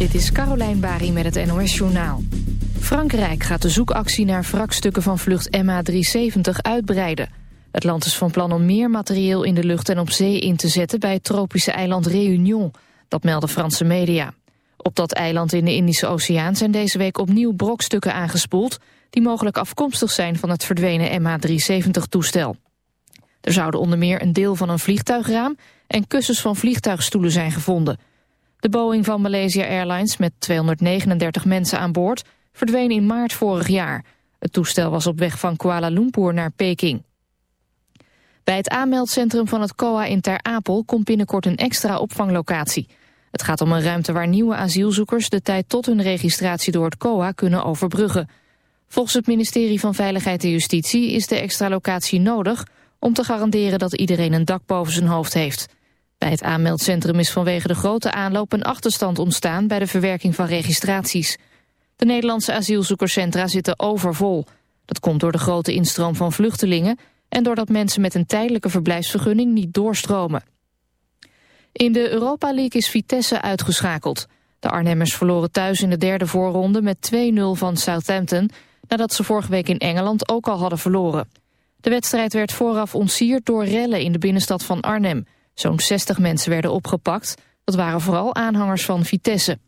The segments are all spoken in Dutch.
Dit is Carolijn Bari met het NOS Journaal. Frankrijk gaat de zoekactie naar wrakstukken van vlucht MH370 uitbreiden. Het land is van plan om meer materieel in de lucht en op zee in te zetten... bij het tropische eiland Réunion, dat melden Franse media. Op dat eiland in de Indische Oceaan zijn deze week opnieuw brokstukken aangespoeld... die mogelijk afkomstig zijn van het verdwenen MH370-toestel. Er zouden onder meer een deel van een vliegtuigraam... en kussens van vliegtuigstoelen zijn gevonden... De Boeing van Malaysia Airlines met 239 mensen aan boord verdween in maart vorig jaar. Het toestel was op weg van Kuala Lumpur naar Peking. Bij het aanmeldcentrum van het COA in Ter Apel komt binnenkort een extra opvanglocatie. Het gaat om een ruimte waar nieuwe asielzoekers de tijd tot hun registratie door het COA kunnen overbruggen. Volgens het ministerie van Veiligheid en Justitie is de extra locatie nodig om te garanderen dat iedereen een dak boven zijn hoofd heeft. Bij het aanmeldcentrum is vanwege de grote aanloop een achterstand ontstaan bij de verwerking van registraties. De Nederlandse asielzoekerscentra zitten overvol. Dat komt door de grote instroom van vluchtelingen en doordat mensen met een tijdelijke verblijfsvergunning niet doorstromen. In de Europa League is Vitesse uitgeschakeld. De Arnhemmers verloren thuis in de derde voorronde met 2-0 van Southampton... nadat ze vorige week in Engeland ook al hadden verloren. De wedstrijd werd vooraf ontsierd door rellen in de binnenstad van Arnhem... Zo'n 60 mensen werden opgepakt. Dat waren vooral aanhangers van Vitesse.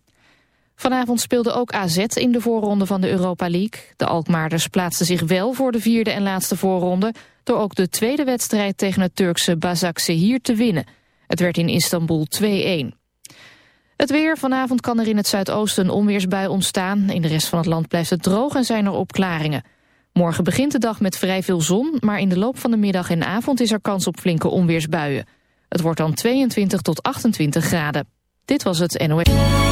Vanavond speelde ook AZ in de voorronde van de Europa League. De Alkmaarders plaatsten zich wel voor de vierde en laatste voorronde... door ook de tweede wedstrijd tegen het Turkse Basaksehir te winnen. Het werd in Istanbul 2-1. Het weer. Vanavond kan er in het zuidoosten een onweersbui ontstaan. In de rest van het land blijft het droog en zijn er opklaringen. Morgen begint de dag met vrij veel zon... maar in de loop van de middag en avond is er kans op flinke onweersbuien. Het wordt dan 22 tot 28 graden. Dit was het NOS.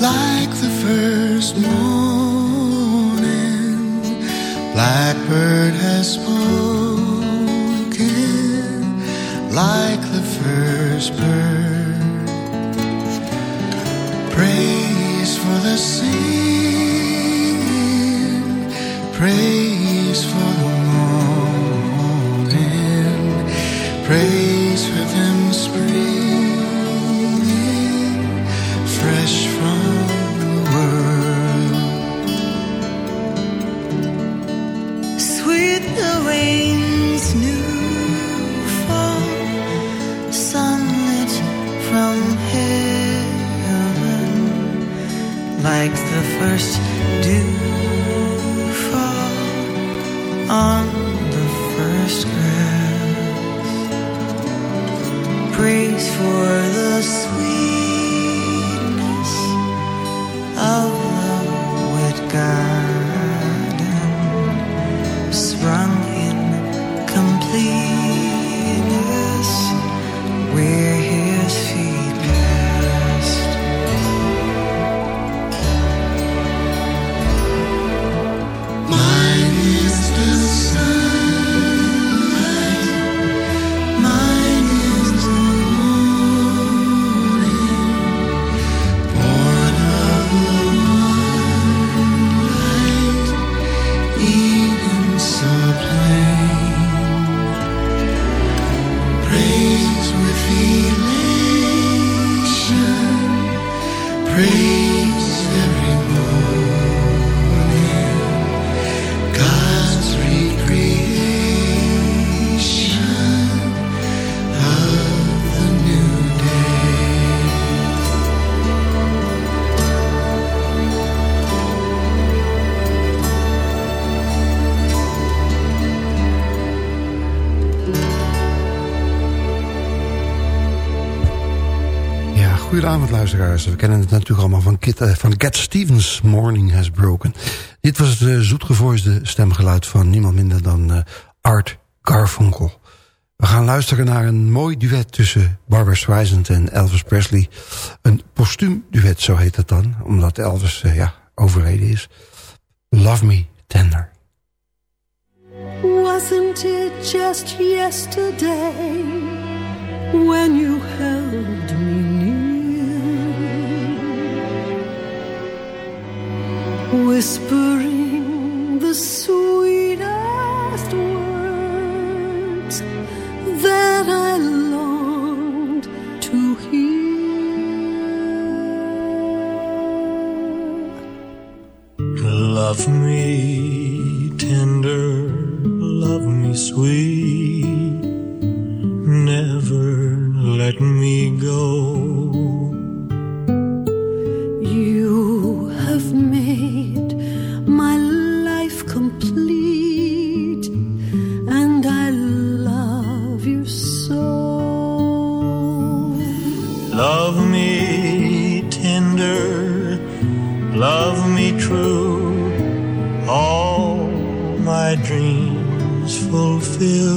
Like the first morning. Blackbird has spoken like the first bird. Praise for the singing, praise for the morning, praise first Goedenavond luisteraars. We kennen het natuurlijk allemaal van, Kit, uh, van Cat Stevens, Morning Has Broken. Dit was het uh, zoetgevoisde stemgeluid van niemand minder dan uh, Art Garfunkel. We gaan luisteren naar een mooi duet tussen Barbara Streisand en Elvis Presley. Een postuum duet, zo heet het dan, omdat Elvis ja, overleden is. Love Me Tender. Wasn't it just yesterday when you held whispering the sweetest words that I longed to hear. Love me tender, love me sweet, never let me go Feel.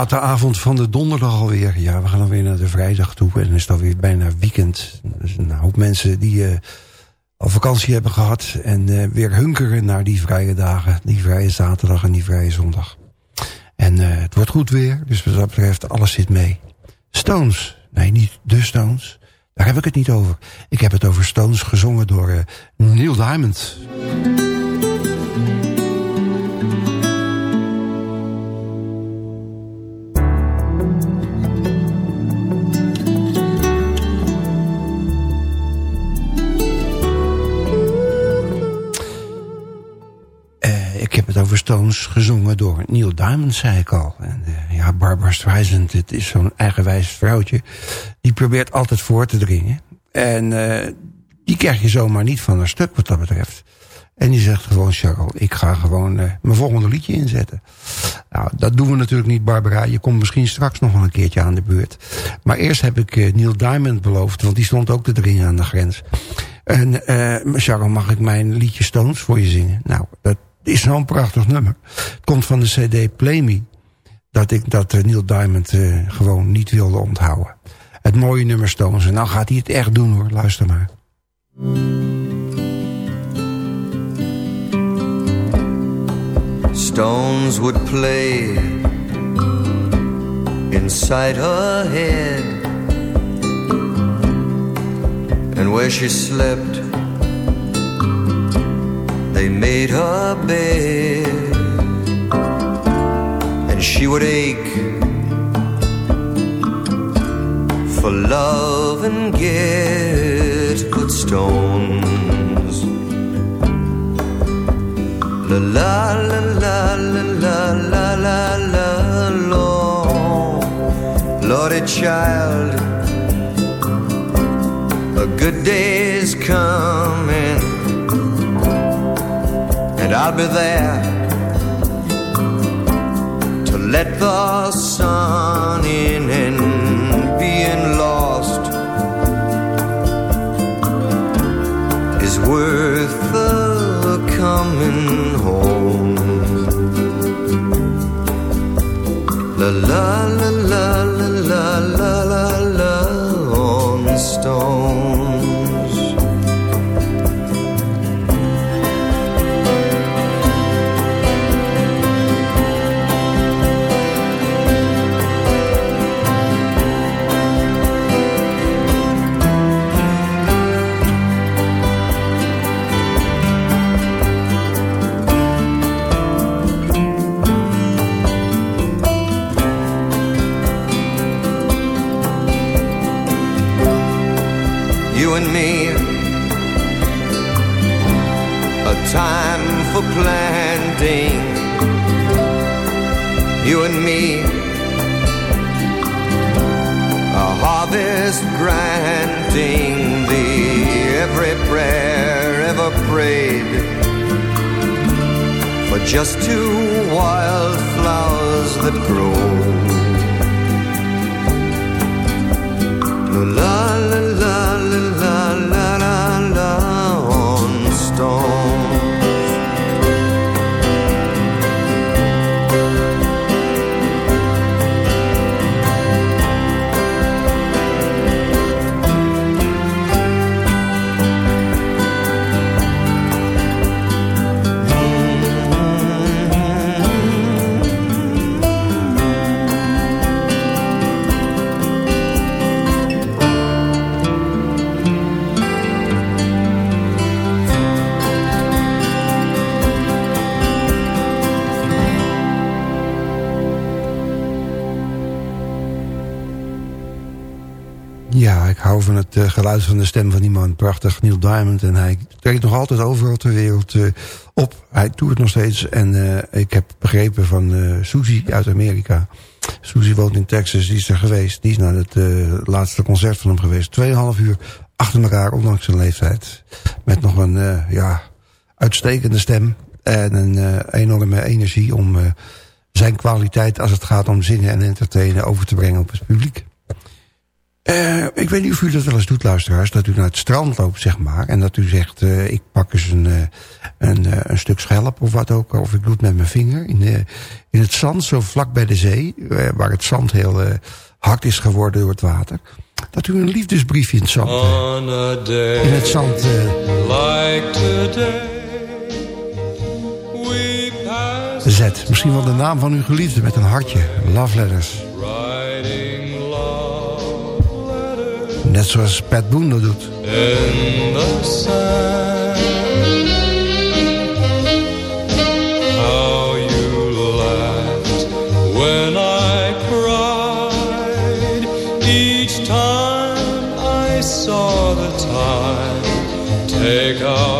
Late avond van de donderdag alweer. Ja, we gaan alweer naar de vrijdag toe. En dan is het alweer bijna weekend. Dus een hoop mensen die uh, al vakantie hebben gehad. En uh, weer hunkeren naar die vrije dagen. Die vrije zaterdag en die vrije zondag. En uh, het wordt goed weer. Dus wat dat betreft, alles zit mee. Stones. Nee, niet de Stones. Daar heb ik het niet over. Ik heb het over Stones gezongen door Neil Diamond. Gezongen door Neil Diamond, zei ik al. En uh, ja, Barbara Streisand, het is zo'n eigenwijs vrouwtje. Die probeert altijd voor te dringen. En uh, die krijg je zomaar niet van haar stuk wat dat betreft. En die zegt gewoon, Charles, ik ga gewoon uh, mijn volgende liedje inzetten. Nou, dat doen we natuurlijk niet, Barbara. Je komt misschien straks nog wel een keertje aan de beurt. Maar eerst heb ik Neil Diamond beloofd, want die stond ook te dringen aan de grens. En uh, mag ik mijn liedje Stones voor je zingen? Nou, dat is zo'n prachtig nummer. Het komt van de cd Play Me. Dat ik dat Neil Diamond gewoon niet wilde onthouden. Het mooie nummer Stones. En nou gaat hij het echt doen hoor, luister maar. Stones would play inside her head, and where she slept, they made her bed, and she would ache for love and get good stones. La la la la la la la la la Lord, Lordy child, a good day's coming, and I'll be there to let the sun in and being lost is worth the coming home. La la la la la la la, la on stone. For planting you and me. A harvest granting thee every prayer ever prayed for just two wildflowers that grow. La la van het uh, geluid van de stem van iemand. Prachtig, Neil Diamond. En hij treedt nog altijd overal ter wereld uh, op. Hij het nog steeds. En uh, ik heb begrepen van Suzy uit Amerika. Suzy woont in Texas, die is er geweest. Die is naar het laatste concert van hem geweest. Tweeënhalf uur achter elkaar, ondanks zijn leeftijd. Met nog een ja, uitstekende stem. En een enorme energie om zijn kwaliteit als het gaat om zingen en entertainen over te brengen op het publiek. Uh, ik weet niet of u dat wel eens doet, luisteraars. Dat u naar het strand loopt, zeg maar. En dat u zegt, uh, ik pak eens een, uh, een, een, stuk schelp of wat ook. Of ik doe het met mijn vinger. In, de, in het zand, zo vlak bij de zee. waar het zand heel hard is geworden door het water. Dat u een liefdesbriefje in het zand... in het zand... like today, zet. Misschien wel de naam van uw geliefde met een hartje. Love letters. Net zoals Pat Boone dat doet. In the sand, how you laughed when I cried. Each time I saw the tide take our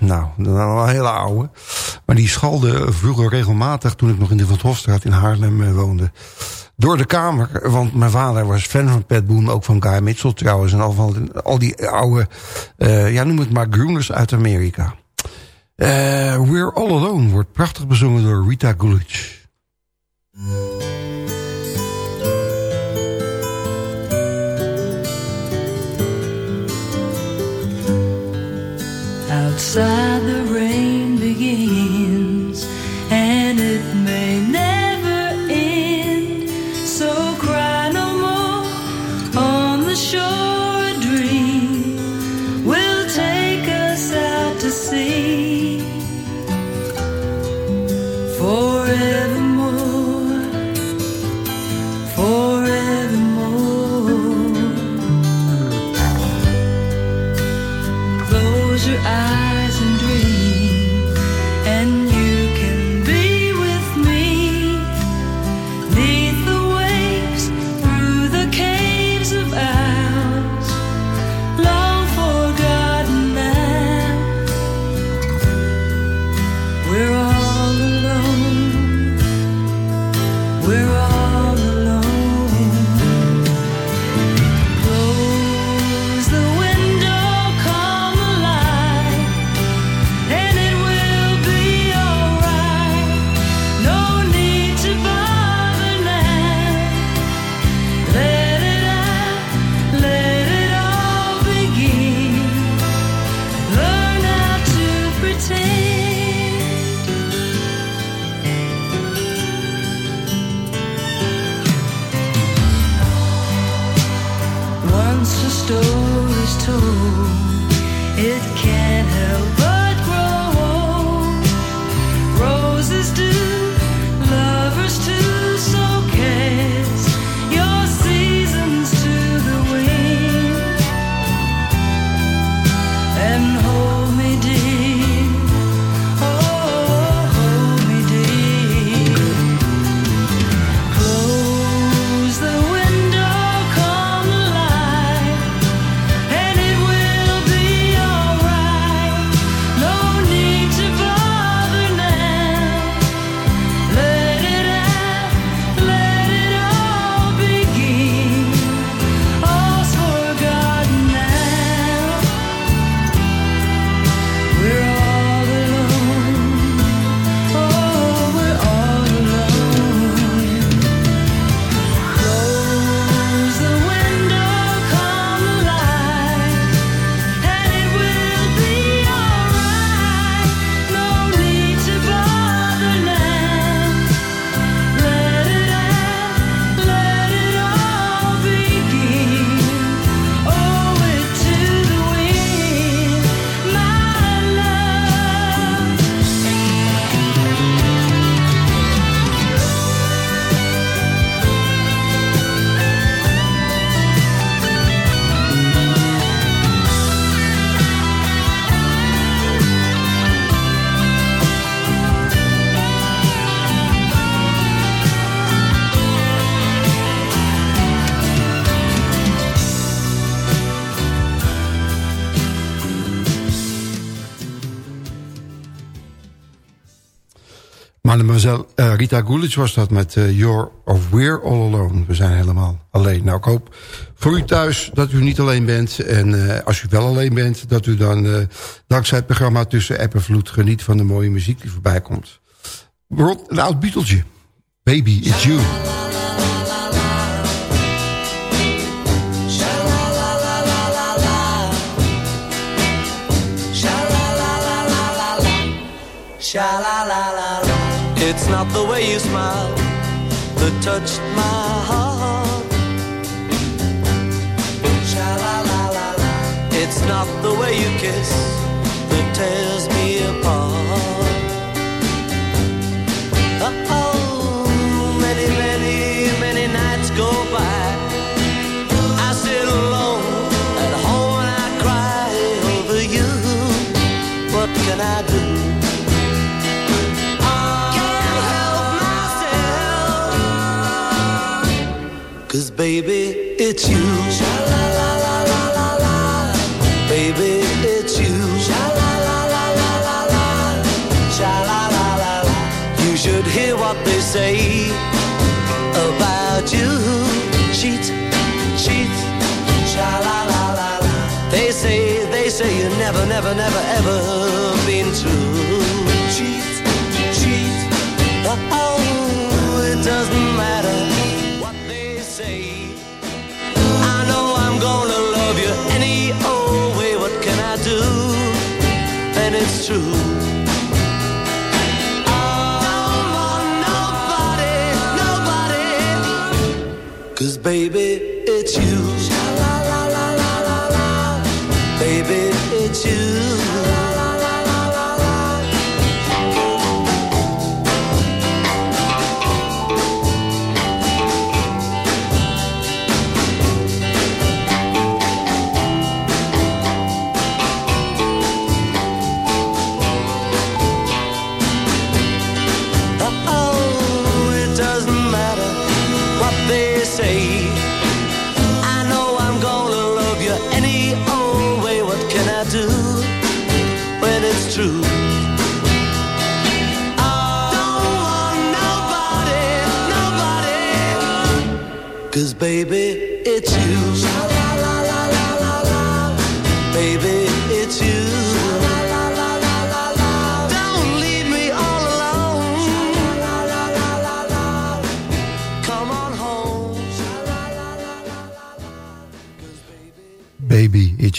Nou, dat is een hele oude. Maar die schalde vroeger regelmatig toen ik nog in de Van Hofstraat in Haarlem eh, woonde. Door de kamer, want mijn vader was fan van Pat Boone, ook van Guy Mitchell trouwens. En al, van, al die oude, uh, ja noem het maar, groeners uit Amerika. Uh, We're All Alone wordt prachtig bezongen door Rita Coolidge. side Uh, Rita Coolidge was dat met uh, You're of We're All Alone. We zijn helemaal alleen. Nou, ik hoop voor u thuis dat u niet alleen bent. En uh, als u wel alleen bent, dat u dan dankzij het programma Tussen App en Vloed... geniet van de mooie muziek die voorbij komt. Een oud Beatlesje. Baby, it's you. It's not the way you smile that touched my heart. Sha la la la la. It's not the way you kiss that tears it's you. Baby, it's you. You should hear what they say about you. Cheat, cheat. They say, they say you never, never, never, ever been true. Cheat, cheat. Oh, it doesn't true. Cause baby,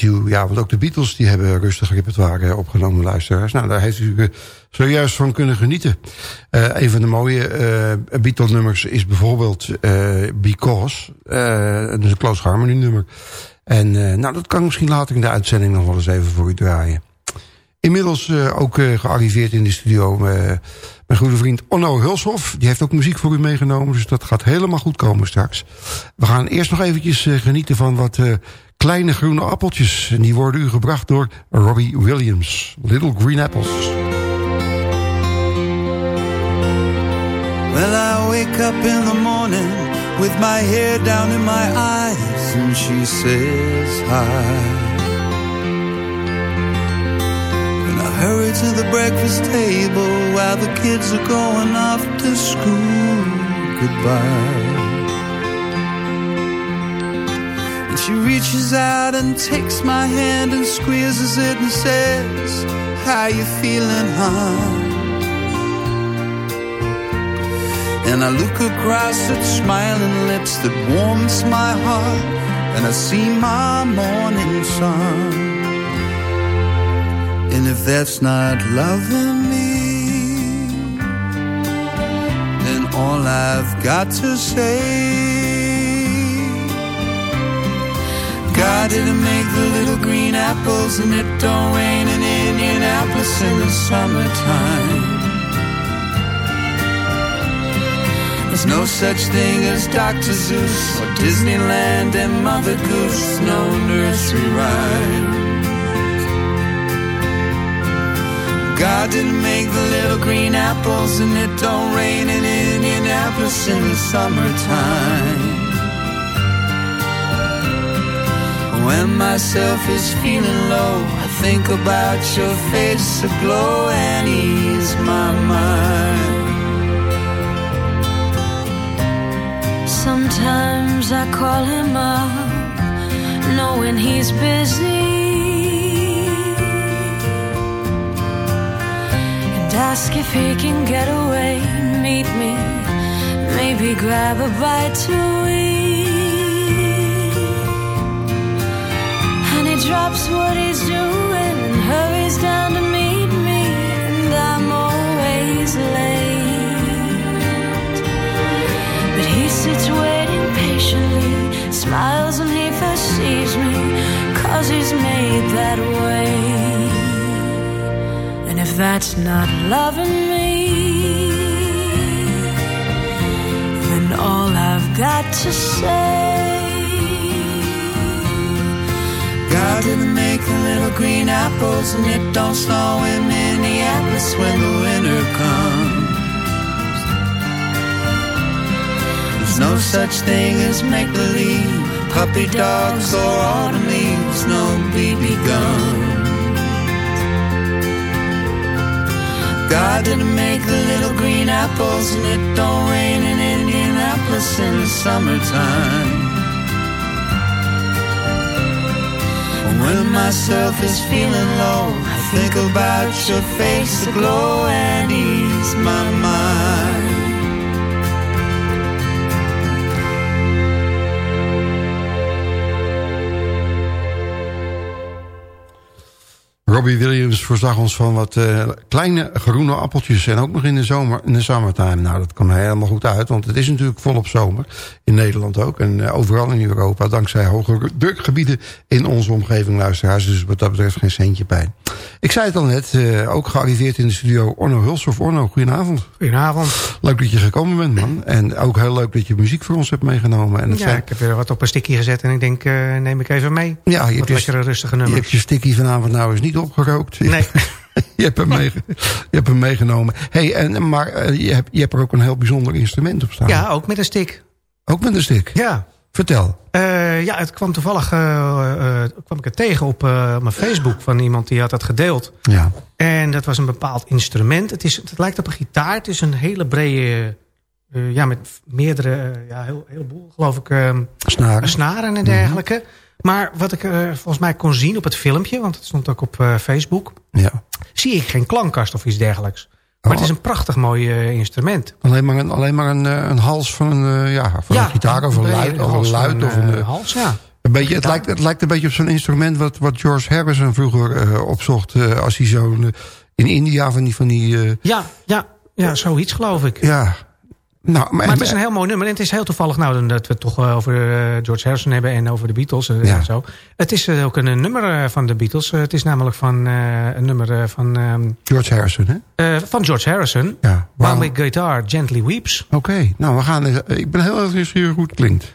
Ja, want ook de Beatles die hebben rustig repertoire opgenomen, luisteraars. Nou, daar heeft u eh, zojuist van kunnen genieten. Eh, een van de mooie uh, Beatles-nummers is bijvoorbeeld eh, Because. Eh, is een Close Harmony nummer. En eh, nou, dat kan misschien later in de uitzending nog wel eens even voor u draaien. Inmiddels eh, ook eh, gearriveerd in de studio eh, mijn goede vriend Onno Hulshoff. Die heeft ook muziek voor u meegenomen, dus dat gaat helemaal goed komen straks. We gaan eerst nog eventjes eh, genieten van wat eh, kleine groene appeltjes. En die worden u gebracht door Robbie Williams. Little Green Apples. Well, I wake up in the morning with my hair down in my eyes, and she says hi. Hurry to the breakfast table while the kids are going off to school. Goodbye. And she reaches out and takes my hand and squeezes it and says, How you feeling, huh? And I look across at smiling lips that warms my heart And I see my morning sun And if that's not loving me Then all I've got to say God didn't make the little green apples And it don't rain in Indianapolis in the summertime There's no such thing as Dr. Zeus or Disneyland and Mother Goose, no nursery rhyme. God didn't make the little green apples, and it don't rain in Indianapolis in the summertime. When myself is feeling low, I think about your face aglow and ease my mind. Sometimes I call him up, knowing he's busy if he can get away, meet me, maybe grab a bite to eat. And he drops what he's doing and hurries down to meet me, and I'm always late. But he sits waiting patiently, smiles when he first sees me, cause he's made that way. That's not loving me, then all I've got to say. God didn't make the little green apples, and it don't snow in Minneapolis when the winter comes. There's no such thing as make believe, puppy dogs or autumn leaves, no BB guns. God didn't make the little green apples, and it don't rain in Indianapolis in the summertime. When myself is feeling low, I think about your face aglow and ease my mind. Robbie Williams voorzag ons van wat eh, kleine groene appeltjes. En ook nog in de zomer, in de summertime. Nou, dat kwam helemaal goed uit. Want het is natuurlijk volop zomer. In Nederland ook. En eh, overal in Europa. Dankzij hoge drukgebieden in onze omgeving luisteraars. Dus wat dat betreft geen centje pijn. Ik zei het al net. eh, ook gearriveerd in de studio Orno Hulshoff. Orno, goedenavond. Goedenavond. Leuk dat je gekomen bent, man. En ook heel leuk dat je muziek voor ons hebt meegenomen. En Ja, zijn- ik heb weer wat op een stickje gezet en ik denk, neem ik even mee. ja, je wat hebt, je, lekkere rustige je nummers. hebt je sticky vanavond nou eens niet opgerookt. Nee, Je hebt hem, je hebt hem meegenomen. Hey, en, maar eh, je, hebt, je hebt er ook een heel bijzonder instrument op staan. ja, ook met een stick. Ook met een stick. Ja, Vertel. Eh, ja het kwam toevallig eh, kwam ik het tegen op mijn Facebook van iemand die had dat gedeeld. Ja. En dat was een bepaald instrument. Het, is, het lijkt op een gitaar. Het is een hele brede, ja, met meerdere, ja, heel, heleboel, geloof ik, Snaren. snaren en dergelijke. Maar wat ik eh, volgens mij kon zien op het filmpje, want het stond ook op eh, Facebook, Ja. zie ik geen klankkast of iets dergelijks. Maar Oh. het is een prachtig mooi eh, instrument. Alleen maar een, alleen maar een, een hals van een, ja, van een gitaar of een luid. Of een, luid of een, hals, ja. een beetje, het, lijkt, het lijkt een beetje op zo'n instrument wat, wat George Harrison vroeger opzocht. als hij zo'n in India van die... Van die Ja, ja, ja, zoiets geloof ik. ja. Nou, maar, Maar het is een heel mooi nummer. En het is heel toevallig nou dat we het toch eh, over eh, George Harrison hebben en over de Beatles eh, Ja. en zo. Het is ook een, nummer van de Beatles. Het is namelijk van een nummer van, ehm, George Harrison, hè? van George Harrison. Ja. Guitar Gently Weeps. Oké, nou we gaan... ik ben heel erg nieuwsgierig hoe het klinkt.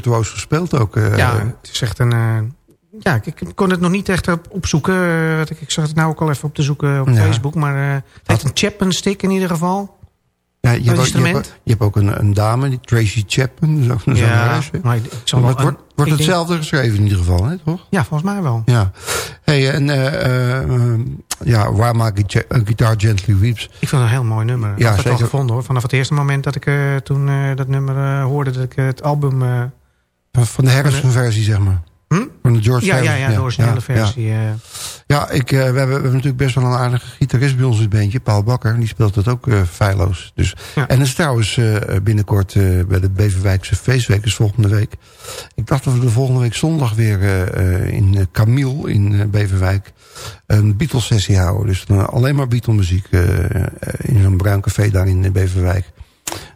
Virtuoos gespeeld ook. eh. ja, het is echt een... eh, ja, ik, ik kon het nog niet echt op, opzoeken. eh, wat ik, ik zag het nou ook al even op te zoeken op Ja. Facebook. Maar het heeft een Chapman stick in ieder geval. ja, je, hebt ook, je, hebt, ook- je hebt ook een, een dame, die Tracy Chapman. Zo, zo'n Ja, maar ik, ik zal Maar wel het een- wordt, ik denk- hetzelfde geschreven in ieder geval, hè, toch? Ja, volgens mij wel. Ja. Hey, en ja, My Gita- a Guitar Gently Weeps. Ik vind het een heel mooi nummer. Ja, ik had het al gevonden hoor. Vanaf het eerste moment dat ik toen dat nummer hoorde... dat ik het album... Van- de Harrison-versie, zeg maar. Hm? Van de George ja, ja, Harrison. ja, de originele ja, versie. eh. Ja, ik, eh, we, hebben, we hebben natuurlijk best wel een aardige gitarist bij ons in het bandje. Paul Bakker, die speelt dat ook eh feilloos. Dus. Ja. En dat is trouwens binnenkort bij de Beverwijkse feestweek, dus volgende week. Ik dacht dat we de volgende week zondag weer in Camille in Beverwijk een Beatles sessie houden. Dus alleen maar Beatle muziek eh, in zo'n bruin café daar in Beverwijk.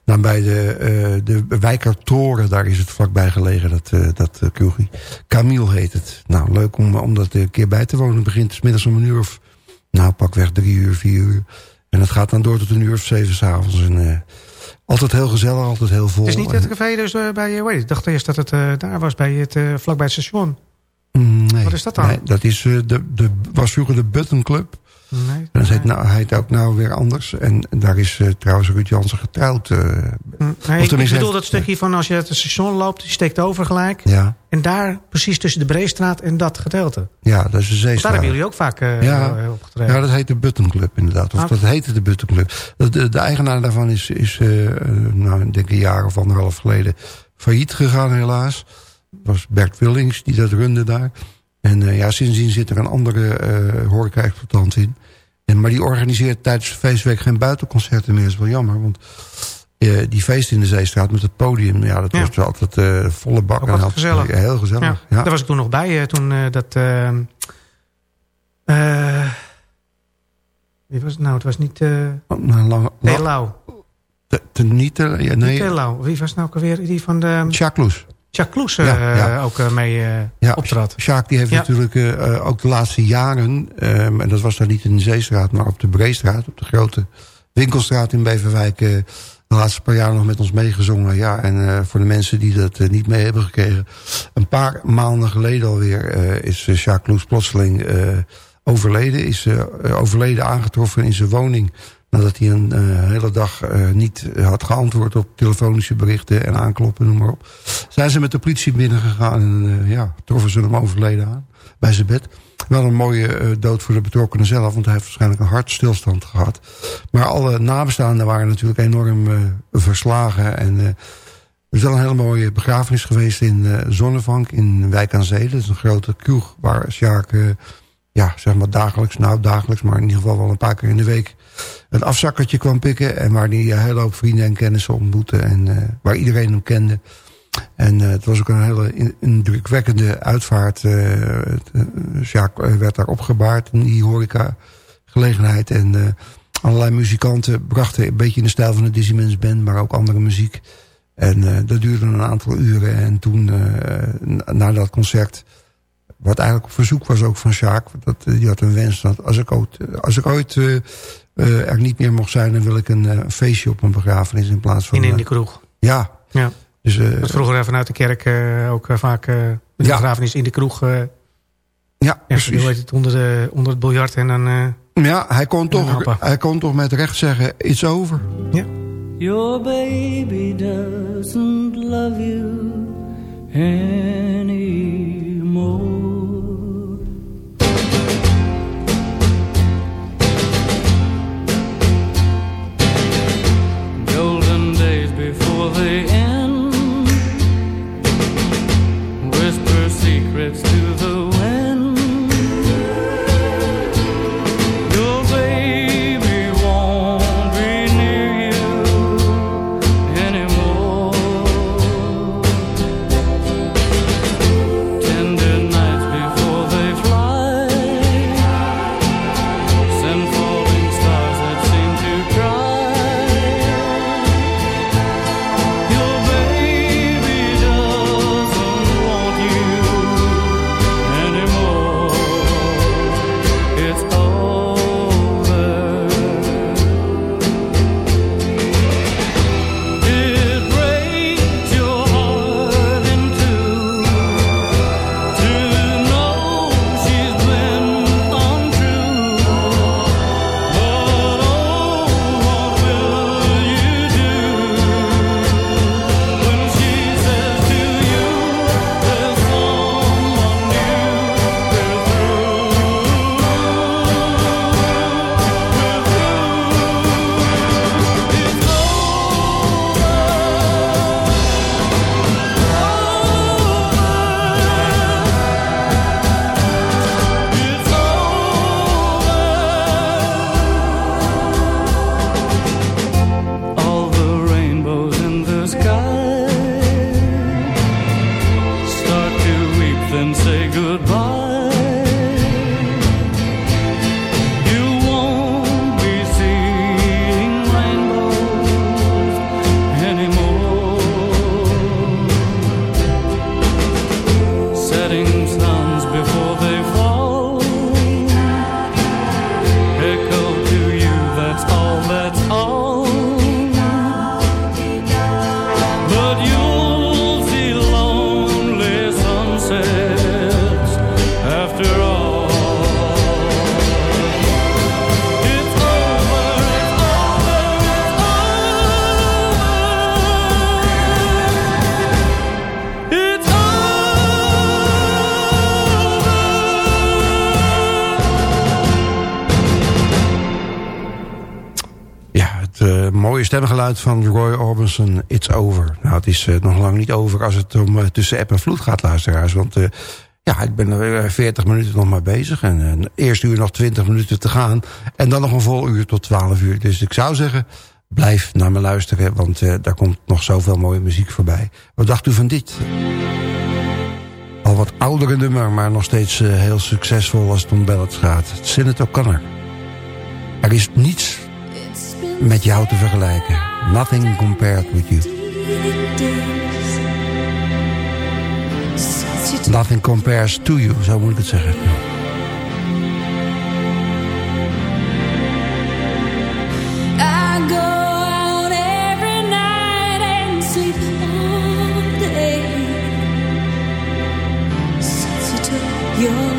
Dan bij de, eh de Wijkertoren, daar is het vlakbij gelegen, dat, eh dat uh, kroegie. Camille heet het. Nou, leuk om, om dat een keer bij te wonen. Het begint 's middags om een uur of, nou pakweg drie uur, vier uur. En het gaat dan door tot een uur of zeven s'avonds. En eh, altijd heel gezellig, altijd heel vol. Het is niet het café dus eh, bij... eh, weet je, ik dacht eerst dat het eh, daar was, bij het, eh vlakbij het station. Mm, Nee, Wat is dat dan? Nee, dat is, eh, de, de, was vroeger de Button Club. Nee. Dat heet, nou, heet ook nou weer anders. En daar is eh, trouwens Ruud Jansen getrouwd. eh, Hm, Nee, ik bedoel heeft- dat stukje van als je het station loopt, die steekt over gelijk. ja, En daar, precies tussen de Breestraat en dat gedeelte. ja, dat is de Want daar Zeestraat. hebben jullie ook vaak eh Ja. opgetreden. Ja, dat heet de Button Club inderdaad. Of Ah. dat heette de Button Club. De, de, eigenaar daarvan is, is nou, ik denk een jaar of anderhalf geleden failliet gegaan helaas. Het was Bert Willings die dat runde daar. En eh, ja, sindsdien zit er een andere eh horeca-exploitant in. En, maar die organiseert tijdens de feestweek geen buitenconcerten meer. Dat is wel jammer, want eh, die feest in de Zeestraat met het podium... ja, dat Ja. was altijd volle bak. En gezellig. Ja, heel gezellig. Ja, Ja. Daar was ik toen nog bij, toen dat... eh, eh, wie was het nou? Het was niet... lange- la- Telau. te, te niet, te- ja, Niet nee, Telau. Wie was het nou ook alweer? Die van de... Jacques Loes. Jacques Kloes eh, Ja, ja. ook eh, mee eh, Ja, optrad. Sjaak die heeft natuurlijk eh, eh, ook de laatste jaren... ehm, en dat was dan niet in de Zeestraat, maar op de Breestraat... op de grote winkelstraat in Beverwijk... eh, de laatste paar jaar nog met ons meegezongen. Ja, en eh, voor de mensen die dat eh, niet mee hebben gekregen... een paar maanden geleden alweer eh, is uh, Sjaak Loes plotseling eh, overleden. Is eh, overleden aangetroffen in zijn woning... nadat hij een eh, hele dag eh, niet had geantwoord op telefonische berichten... en aankloppen, noem maar op. Zijn ze met de politie binnengegaan en eh, ja, troffen ze hem overleden aan bij zijn bed. Wel een mooie dood voor de betrokkenen zelf, want hij heeft waarschijnlijk een hartstilstand gehad. Maar alle nabestaanden waren natuurlijk enorm verslagen. En er is wel een hele mooie begrafenis geweest in Zonnevank in Wijk aan Zee. Dat is een grote kroeg waar Sjaak, ja, zeg maar dagelijks, nou dagelijks, maar in ieder geval wel een paar keer in de week een afzakkertje kwam pikken. En waar hij een hele hoop vrienden en kennissen ontmoette en eh, waar iedereen hem kende. En eh, het was ook een hele in- indrukwekkende uitvaart. eh eh, Sjaak eh, werd daar opgebaard in die horeca-gelegenheid. En eh, allerlei muzikanten brachten een beetje in de stijl van de Dizzy Band... maar ook andere muziek. En eh, dat duurde een aantal uren. En toen, eh, na, dat concert... wat eigenlijk op verzoek was ook van Sjaak... Dat, eh, die had een wens dat als ik ooit, als ik ooit eh, eh, er niet meer mocht zijn... dan wil ik een eh, feestje op mijn begrafenis in plaats van... In, in eh, die kroeg. ja, Ja. dus... eh, Dat vroeger vanuit de kerk eh, ook vaak eh de Ja. begrafenis in de kroeg. eh ja, hoe heet het, onder, de, onder het biljart en dan... eh, Ja, hij kon, toch, hij kon toch met recht zeggen, it's over. ja. Your baby doesn't love you anymore. Stemgeluid van Roy Orbison, It's Over. Nou, het is uh, nog lang niet over als het om uh, tussen app en vloed gaat, luisteraars. Want uh, ja, ik ben er 40 minuten nog maar bezig. En eerst uur nog 20 minuten te gaan. En dan nog een vol uur tot 12 uur. Dus ik zou zeggen, blijf naar me luisteren. Want daar komt nog zoveel mooie muziek voorbij. Wat dacht u van dit? Al wat oudere nummer, maar nog steeds heel succesvol als het om ballads gaat. Sinead O'Connor. Er is niets met jou te vergelijken. Nothing compared with you. Nothing compares to you, zo moet ik het zeggen. I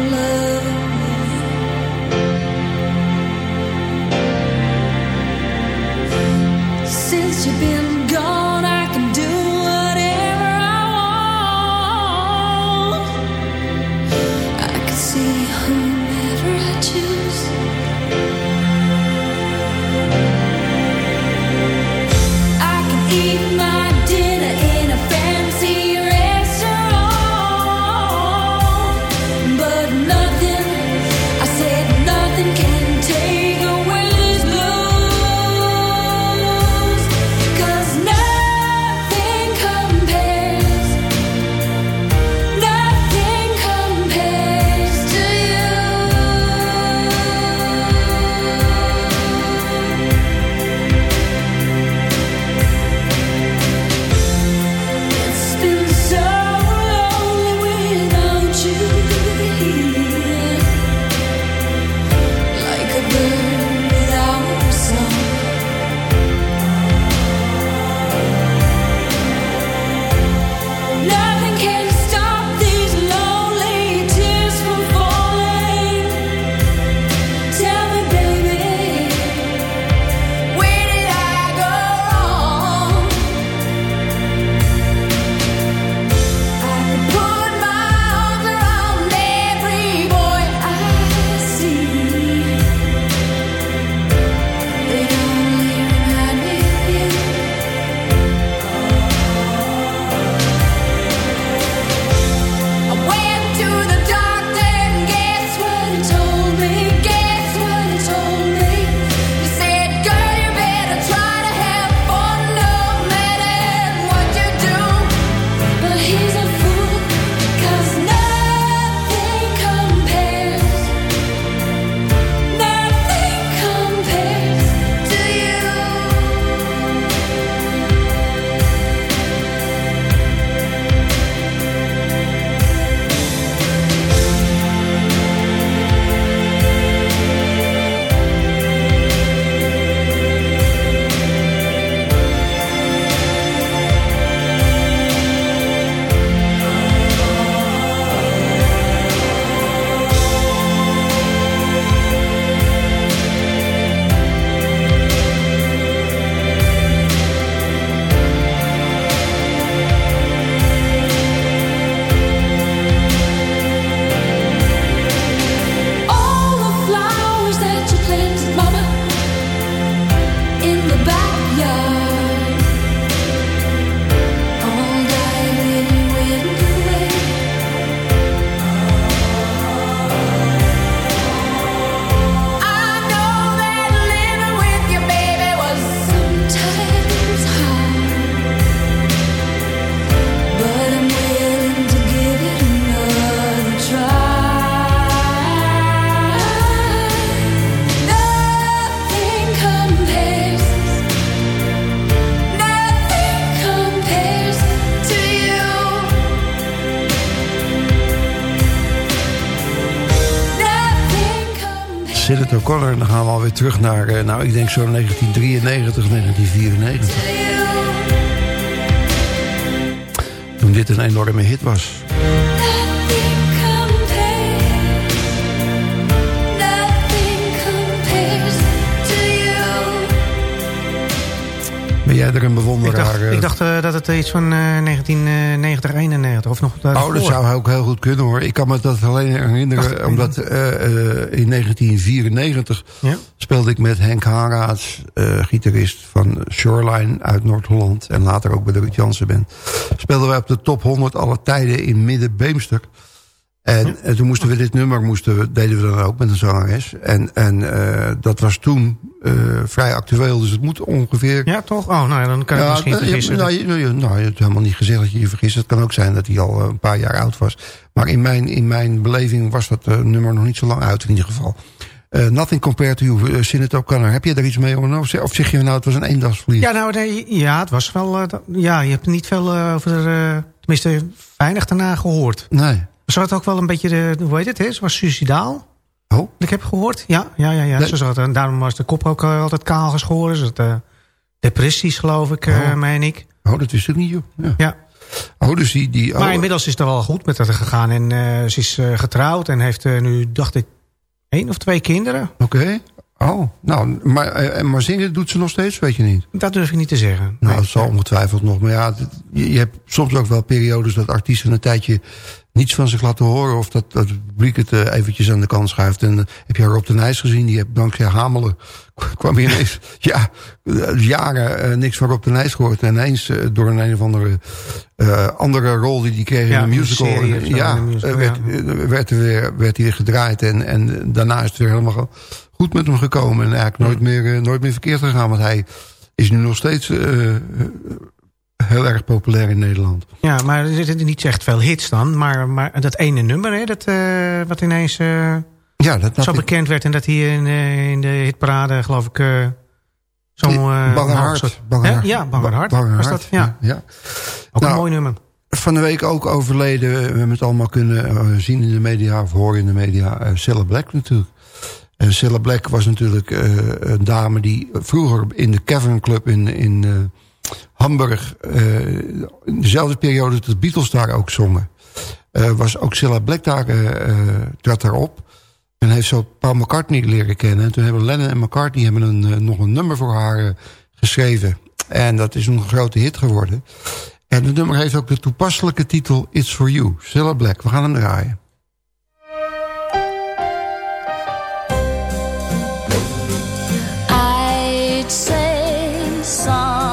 terug naar, uh, nou ik denk zo 1993, 1994. Toen dit een enorme hit was. Ben jij verder een Ik bewonderaar. dacht, eh, ik dacht eh, dat het iets van eh, 1990, 91 of nog Oh, dat zou ook heel goed kunnen hoor. Ik kan me dat alleen herinneren, omdat eh, eh, in 1994 Ja? Speelde ik met Henk Haraats, eh, gitarist van Shoreline uit Noord-Holland. En later ook bij de Ruud Jansen Band. Speelden wij op de top 100 alle tijden in Midden-Beemster. En, en toen moesten we dit nummer, moesten we, deden we dan ook met een zangeres. En, en eh, dat was toen eh, vrij actueel, dus het moet ongeveer... Ja, toch? Oh, nou ja, dan kan Ja, misschien vergissen. Nou, je, nou, je- nou, je hebt helemaal niet gezegd dat je je vergist. Het kan ook zijn dat hij al een paar jaar oud was. Maar in mijn, in mijn beleving was dat nummer nog niet zo lang uit in ieder geval. Eh, nothing compared to you, uh, Sinead O'Connor. Heb je daar iets mee? Zeg, of zeg je nou, het was een eendagsvlieg? Ja, nou, nee, ja, het was wel... eh, ja, je hebt niet veel eh, over... eh, tenminste, weinig daarna gehoord. Nee. Ze had ook wel een beetje... De, hoe heet het? Hè? Ze was suicidaal. Oh? Ik heb gehoord. Ja, ja, ja. ja. Nee. Ze zat, en daarom was de kop ook eh, altijd kaal geschoren. Ze had eh, depressies, geloof ik, eh Oh. meen ik. Oh, dat wist ik niet, joh. Ja. Ja. Oh, dus die... die oh, Maar inmiddels is het er wel goed met haar gegaan. En eh, ze is eh, getrouwd en heeft eh, nu, dacht ik, één of twee kinderen. Oké. Oh, nou, maar, eh, maar zingen doet ze nog steeds, weet je niet? Dat durf ik niet te zeggen. Nou, dat zal ongetwijfeld nog. Maar ja, je hebt soms ook wel periodes dat artiesten een tijdje niets van zich laten horen. Of dat, dat het publiek het eh, eventjes aan de kant schuift. En eh, heb je Rob de Nijs gezien? Die heb dankzij Hamelen kwam hier ineens ja, eh, jaren niks van Rob de Nijs gehoord. En ineens door een, een of andere andere rol die hij kreeg Ja, in een een musical. serie ja, in een musical, werd, ja. werd, er weer, werd hij weer gedraaid. En, en daarna is het weer helemaal goed met hem gekomen. En eigenlijk nooit meer, nooit meer verkeerd gegaan. Want hij is nu nog steeds heel erg populair in Nederland. Ja, maar er zitten niet echt veel hits dan. Maar, maar dat ene nummer, hè, dat, eh, wat ineens eh, Ja, dat, zo bekend werd. En dat hij in, eh, in de hitparade, geloof ik, eh zo'n... Bange nou, Hart. soort- Bange Hè? Hart. Ja, Bange Hart. Bange Was dat? Ja. ja. Ook Nou, een mooi nummer. Van de week ook overleden, we hebben het allemaal kunnen zien in de media... of horen in de media, Cilla Black natuurlijk. En Cilla Black was natuurlijk een dame die vroeger in de Cavern Club in, in Hamburg... eh, dezelfde periode dat de Beatles daar ook zongen... eh, was ook Cilla Black daar, eh, trad daarop... En heeft zo Paul McCartney leren kennen. En toen hebben Lennon en McCartney hebben een, nog een nummer voor haar geschreven. En dat is een grote hit geworden. En het nummer heeft ook de toepasselijke titel It's For You. Cilla Black. We gaan hem draaien. I'd say someday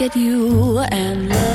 at you and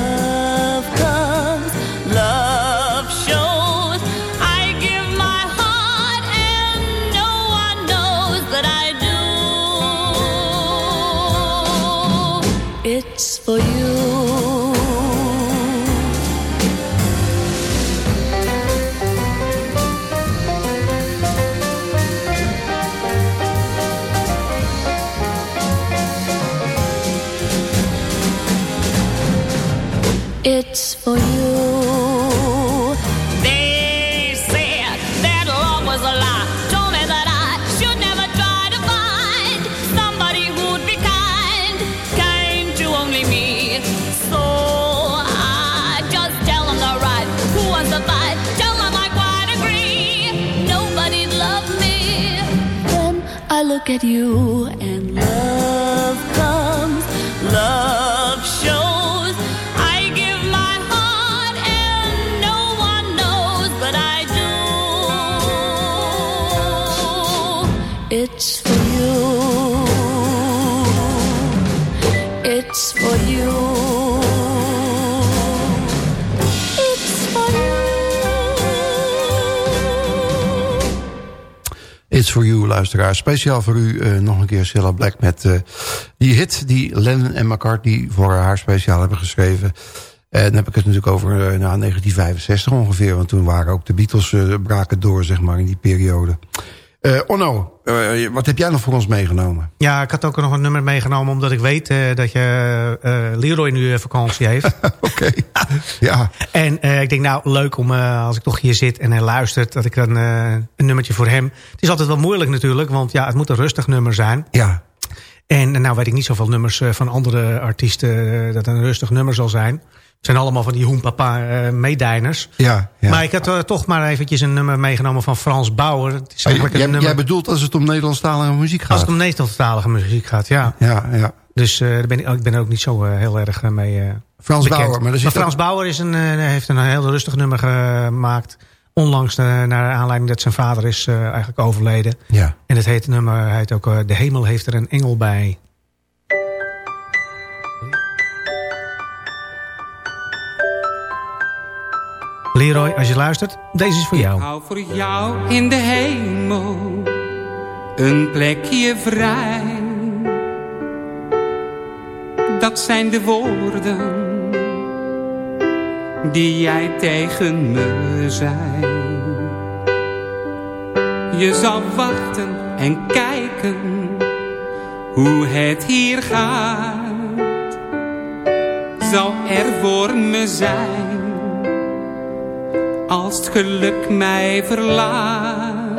look at you and Luisteraar. Speciaal voor u uh, nog een keer Cilla Black met uh, die hit die Lennon en McCartney voor haar speciaal hebben geschreven. En dan heb ik het natuurlijk over uh, nou, 1965 ongeveer. Want toen waren ook de Beatles braken door, zeg maar, in die periode. Uh, Onno, uh, wat heb jij nog voor ons meegenomen? Ja, ik had ook nog een nummer meegenomen... omdat ik weet uh, dat je Leroy nu vakantie heeft. Oké, ja. En ik denk, nou, leuk om als ik toch hier zit en hij luistert... dat ik dan een nummertje voor hem... Het is altijd wel moeilijk natuurlijk, want ja, het moet een rustig nummer zijn. Ja. En nou weet ik niet zoveel nummers van andere artiesten... dat een rustig nummer zal zijn zijn allemaal van die hoenpapa uh, meedijners. Ja, ja, Maar ik had uh, toch maar eventjes een nummer meegenomen van Frans Bauer. Het is eigenlijk jij, een nummer... jij bedoelt als het om Nederlandstalige muziek gaat? Als het om Nederlandstalige muziek gaat, ja. Ja, ja. Dus uh, daar ben ik, ik ben er ook niet zo heel erg mee Frans bekend. Bauer. Maar, maar Frans ook... Bauer is een, heeft een heel rustig nummer gemaakt. Onlangs naar aanleiding dat zijn vader is eigenlijk overleden. Ja. En het heet nummer heet ook De Hemel heeft er een engel bij. Leroy, als je luistert, deze is voor jou. Ik hou voor jou in de hemel een plekje vrij. Dat zijn de woorden die jij tegen me zei. Je zal wachten en kijken hoe het hier gaat. Zal er voor me zijn als het geluk mij verlaat.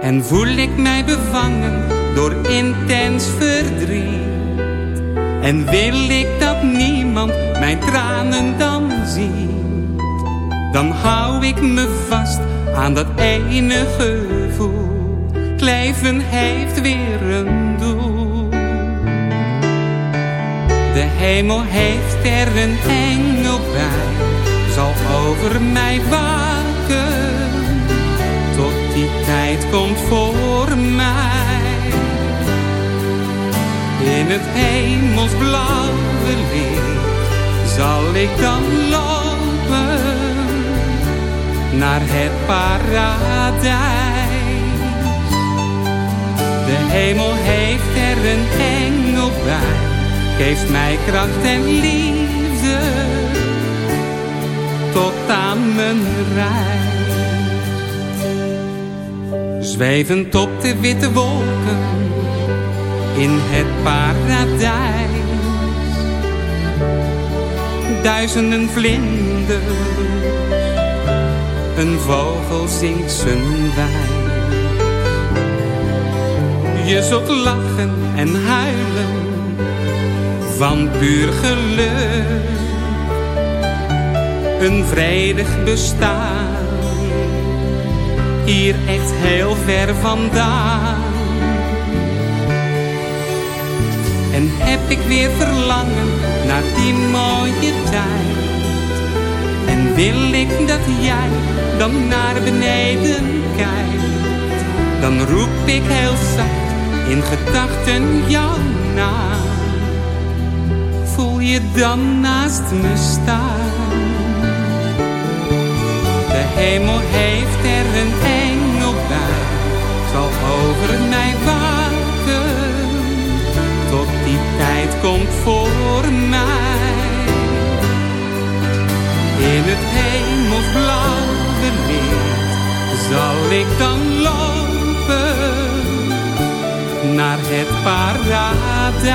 En voel ik mij bevangen door intens verdriet. En wil ik dat niemand mijn tranen dan ziet. Dan hou ik me vast aan dat ene gevoel. Het heeft weer een doel. De hemel heeft er een engel zal over mij waken, tot die tijd komt voor mij. In het hemelsblauwe licht zal ik dan lopen naar het paradijs. De hemel heeft er een engel bij, geeft mij kracht en liefde tot aan mijn reis. Zwevend op de witte wolken in het paradijs. Duizenden vlinders, een vogel zingt zijn wij. Je zult lachen en huilen van puur geluk een vredig bestaan. Hier echt heel ver vandaan. En heb ik weer verlangen naar die mooie tijd. En wil ik dat jij dan naar beneden kijkt. Dan roep ik heel zacht in gedachten jouw naam. Voel je dan naast me staan. Hemel heeft er een engel bij, zal over mij waken, tot die tijd komt voor mij. In het hemelsblauwe licht zal ik dan lopen naar het paradijs.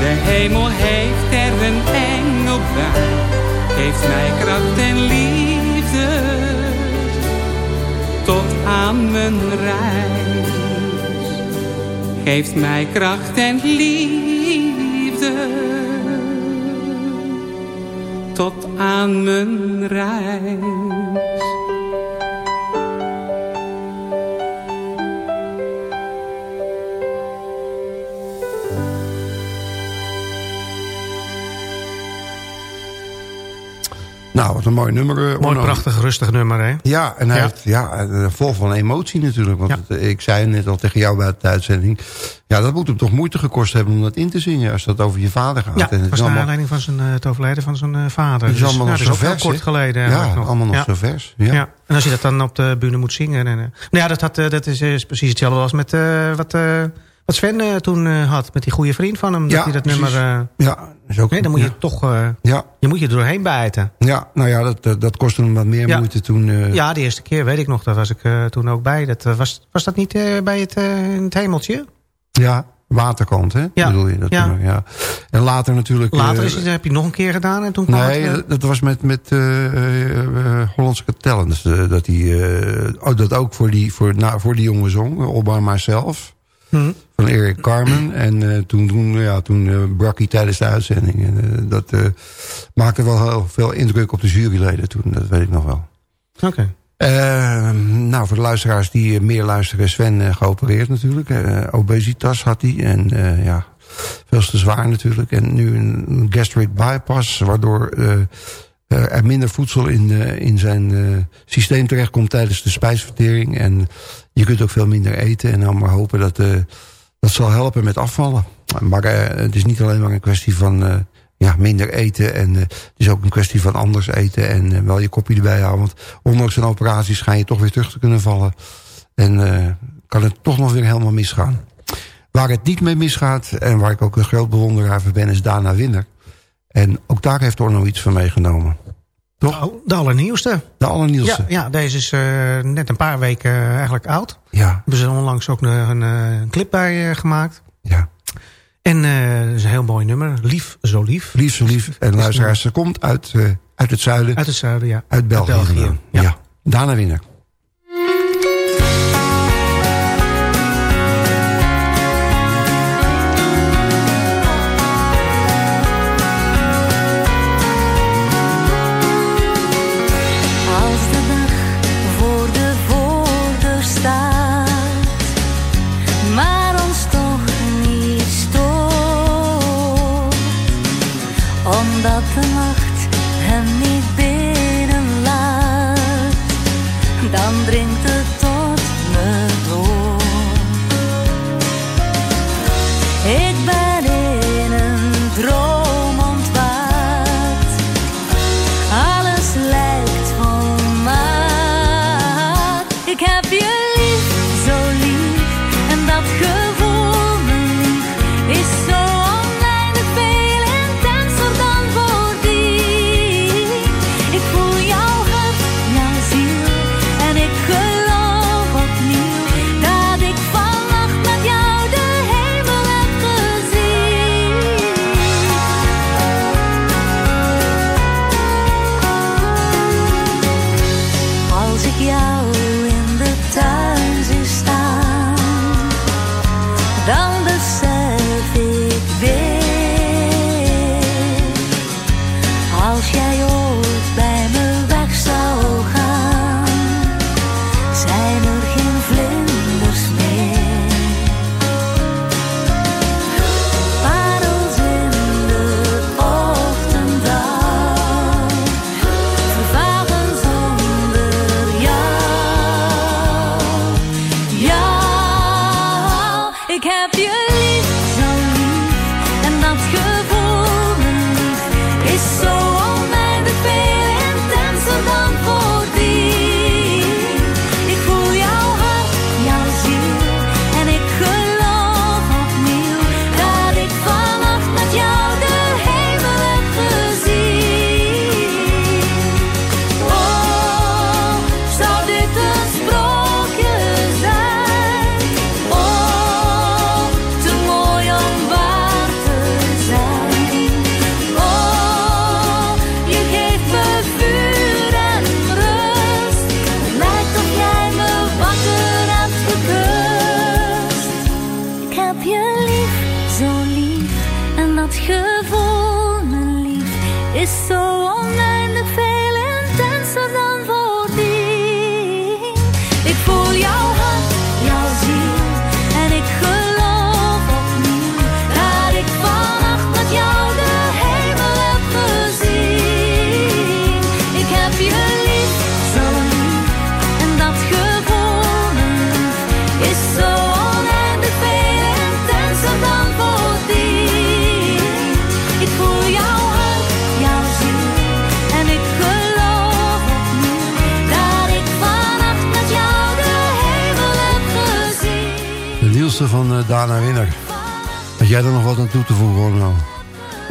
De hemel heeft er een engel bij geeft mij kracht en liefde tot aan mijn reis. Geeft mij kracht en liefde tot aan mijn reis. Een mooi nummer. eh, Mooi, prachtig, rustig nummer, hè? Ja, en hij Ja. heeft ja, eh, vol van emotie natuurlijk. Want Ja. het, eh, ik zei net al tegen jou bij de uitzending... ja, dat moet hem toch moeite gekost hebben om dat in te zingen... als dat over je vader gaat. Ja, En het was naar allemaal, aanleiding van zijn, het overlijden van zijn vader. het is Dus, allemaal nou, nog zo vers. kort geleden Ja, nog. allemaal nog ja. zo vers. Ja. Ja. en als je dat dan op de bühne moet zingen. En, nou ja, dat, had, dat is, is precies hetzelfde als met wat, wat Sven eh, toen eh, had. Met die goede vriend van hem. Ja, dat hij dat precies. nummer... eh, Ja, is ook, nee, dan moet je toch... Ja, je moet je er doorheen bijten. ja, nou ja, dat, dat, kostte hem wat meer Ja. moeite toen... Ja, de eerste keer weet ik nog. Daar was ik toen ook bij. Dat, was, was dat niet bij het, het hemeltje? ja, waterkant, hè? Ja. Bedoel je dat? Ja. nummer, ja. En later natuurlijk... Later is het, heb je nog een keer gedaan. En toen kwam Nee, het, dat, was met, met eh, eh, Hollandse Talents. dat eh, oh, dat ook voor die, voor, nou, voor die jongen zong. uh, All by Myself. hm. Van Erik Carmen. En eh, toen, toen, ja, toen eh, brak hij tijdens de uitzending. En, eh, dat maakte wel heel veel indruk op de juryleden toen. Dat weet ik nog wel. Oké. Eh, nou, voor de luisteraars die meer luisteren. Sven geopereerd natuurlijk. Obesitas had hij. En ja, veel te zwaar natuurlijk. En nu een gastric bypass. Waardoor er minder voedsel in, in zijn systeem terechtkomt tijdens de spijsvertering. En je kunt ook veel minder eten. En dan maar hopen dat eh, dat zal helpen met afvallen. Maar eh, het is niet alleen maar een kwestie van eh, ja, minder eten. En eh, het is ook een kwestie van anders eten. En wel je kopje erbij houden. Want ondanks een operatie schijn je toch weer terug te kunnen vallen. En kan het toch nog weer helemaal misgaan. Waar het niet mee misgaat. En waar ik ook een groot bewonderaar van ben. Is Dana Winner. En ook daar heeft Orno iets van meegenomen. Toch? Oh, de allernieuwste. De allernieuwste. Ja, ja, deze is net een paar weken eigenlijk oud. Ja. Hebben ze onlangs ook een, een, eh, een clip bij eh, gemaakt. Ja. En eh dat is een heel mooi nummer. Lief, zo lief. Lief zo lief. En luisteraars, ze komt uit, uit het zuiden. Uit het zuiden, ja. Uit België. België, ja. ja. Dana Winner.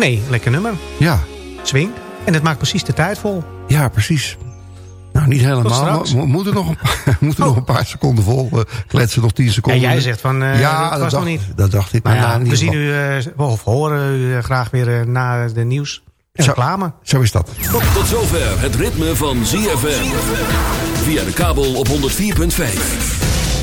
Nee, lekker nummer. Ja. Swing. En het maakt precies de tijd vol. Ja, precies. Nou, niet Tot helemaal. We moeten nog een paar, moeten nog een paar seconden vol eh, kletsen. Nog 10 seconden. En jij zegt van, eh, ja, dat was dacht, nog niet. Dat dacht ik. Maar Maar ja, nou, we zien u, eh, of horen u graag weer na de nieuws en Zo. reclame. Zo is dat. Tot zover het ritme van ZFM. Via de kabel op 104.5.